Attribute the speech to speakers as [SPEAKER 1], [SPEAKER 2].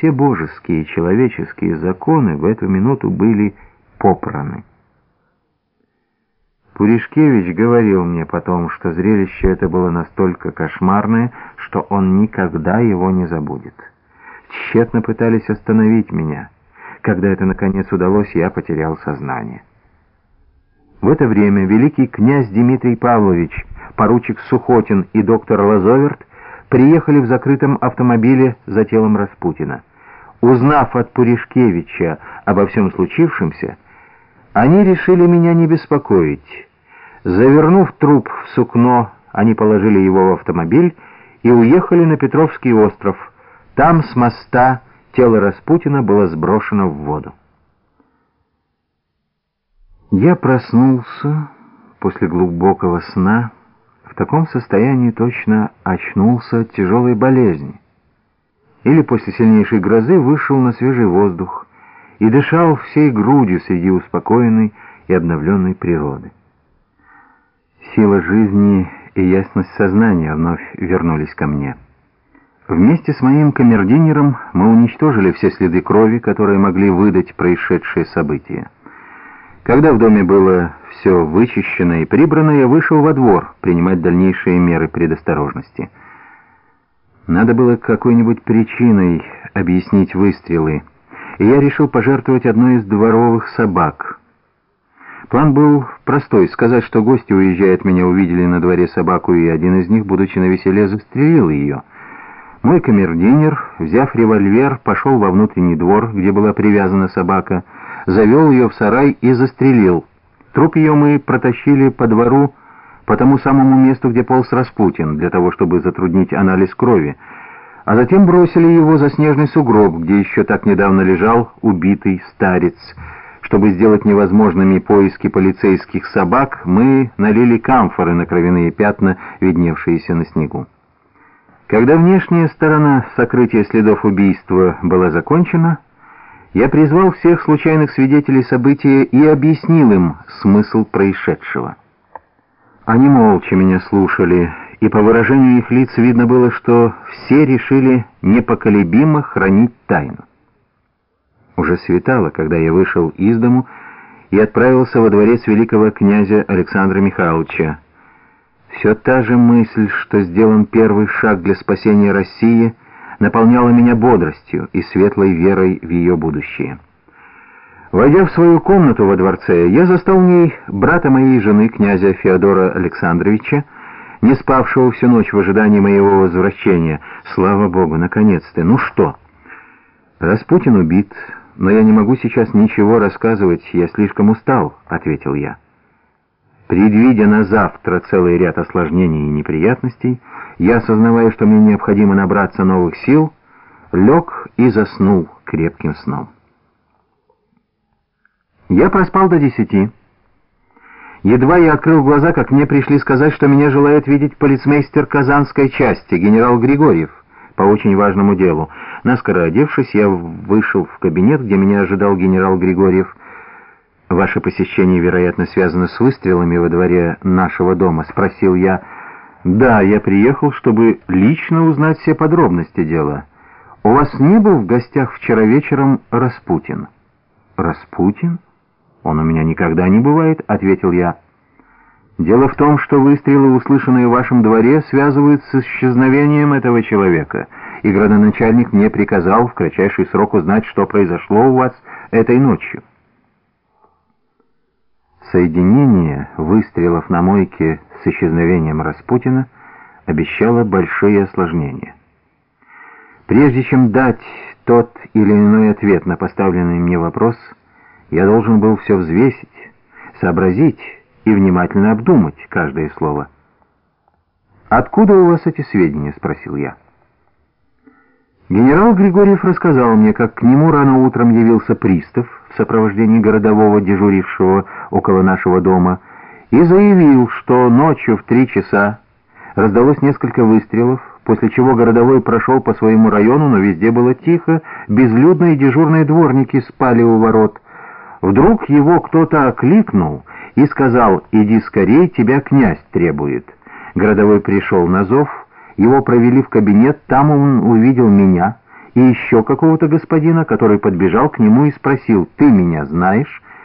[SPEAKER 1] все божеские и человеческие законы в эту минуту были попраны. Пуришкевич говорил мне потом, что зрелище это было настолько кошмарное, что он никогда его не забудет. Тщетно пытались остановить меня. Когда это наконец удалось, я потерял сознание. В это время великий князь Дмитрий Павлович, поручик Сухотин и доктор Лазоверт приехали в закрытом автомобиле за телом Распутина. Узнав от Пуришкевича обо всем случившемся, они решили меня не беспокоить. Завернув труп в сукно, они положили его в автомобиль и уехали на Петровский остров. Там с моста тело Распутина было сброшено в воду. Я проснулся после глубокого сна, в таком состоянии точно очнулся от тяжелой болезни. Или после сильнейшей грозы вышел на свежий воздух и дышал всей грудью среди успокоенной и обновленной природы. Сила жизни и ясность сознания вновь вернулись ко мне. Вместе с моим камердинером мы уничтожили все следы крови, которые могли выдать происшедшие события. Когда в доме было все вычищено и прибрано, я вышел во двор принимать дальнейшие меры предосторожности. Надо было какой-нибудь причиной объяснить выстрелы, и я решил пожертвовать одной из дворовых собак. План был простой — сказать, что гости, уезжая от меня, увидели на дворе собаку, и один из них, будучи на веселе, застрелил ее. Мой камердинер, взяв револьвер, пошел во внутренний двор, где была привязана собака — завел ее в сарай и застрелил. Труп ее мы протащили по двору по тому самому месту, где полз Распутин, для того, чтобы затруднить анализ крови, а затем бросили его за снежный сугроб, где еще так недавно лежал убитый старец. Чтобы сделать невозможными поиски полицейских собак, мы налили камфоры на кровяные пятна, видневшиеся на снегу. Когда внешняя сторона сокрытия следов убийства была закончена, я призвал всех случайных свидетелей события и объяснил им смысл происшедшего. Они молча меня слушали, и по выражению их лиц видно было, что все решили непоколебимо хранить тайну. Уже светало, когда я вышел из дому и отправился во дворец великого князя Александра Михайловича. Все та же мысль, что сделан первый шаг для спасения России — наполняла меня бодростью и светлой верой в ее будущее. Войдя в свою комнату во дворце, я застал в ней брата моей жены, князя Феодора Александровича, не спавшего всю ночь в ожидании моего возвращения. Слава Богу, наконец-то. Ну что? Распутин убит, но я не могу сейчас ничего рассказывать, я слишком устал, — ответил я. Предвидя на завтра целый ряд осложнений и неприятностей, я, осознавая, что мне необходимо набраться новых сил, лег и заснул крепким сном. Я проспал до десяти. Едва я открыл глаза, как мне пришли сказать, что меня желает видеть полицмейстер Казанской части, генерал Григорьев, по очень важному делу. Наскоро одевшись, я вышел в кабинет, где меня ожидал генерал Григорьев, «Ваше посещение, вероятно, связано с выстрелами во дворе нашего дома?» — спросил я. «Да, я приехал, чтобы лично узнать все подробности дела. У вас не был в гостях вчера вечером Распутин?» «Распутин? Он у меня никогда не бывает», — ответил я. «Дело в том, что выстрелы, услышанные в вашем дворе, связываются с исчезновением этого человека, и градоначальник мне приказал в кратчайший срок узнать, что произошло у вас этой ночью». Соединение выстрелов на мойке с исчезновением Распутина обещало большие осложнения. Прежде чем дать тот или иной ответ на поставленный мне вопрос, я должен был все взвесить, сообразить и внимательно обдумать каждое слово. «Откуда у вас эти сведения?» — спросил я. Генерал Григорьев рассказал мне, как к нему рано утром явился пристав в сопровождении городового, дежурившего около нашего дома, и заявил, что ночью в три часа раздалось несколько выстрелов, после чего городовой прошел по своему району, но везде было тихо, безлюдно и дежурные дворники спали у ворот. Вдруг его кто-то окликнул и сказал «Иди скорей, тебя князь требует». Городовой пришел на зов, его провели в кабинет, там он увидел меня и еще какого-то господина, который подбежал к нему и спросил «Ты меня знаешь?»